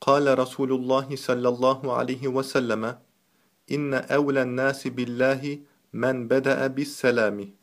قال رسول الله صلى الله عليه وسلم إن أولى الناس بالله من بدأ بالسلام.